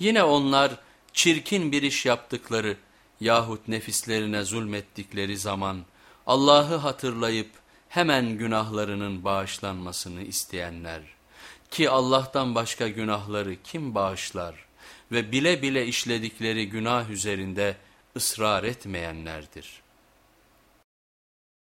Yine onlar çirkin bir iş yaptıkları yahut nefislerine zulmettikleri zaman Allah'ı hatırlayıp hemen günahlarının bağışlanmasını isteyenler ki Allah'tan başka günahları kim bağışlar ve bile bile işledikleri günah üzerinde ısrar etmeyenlerdir.''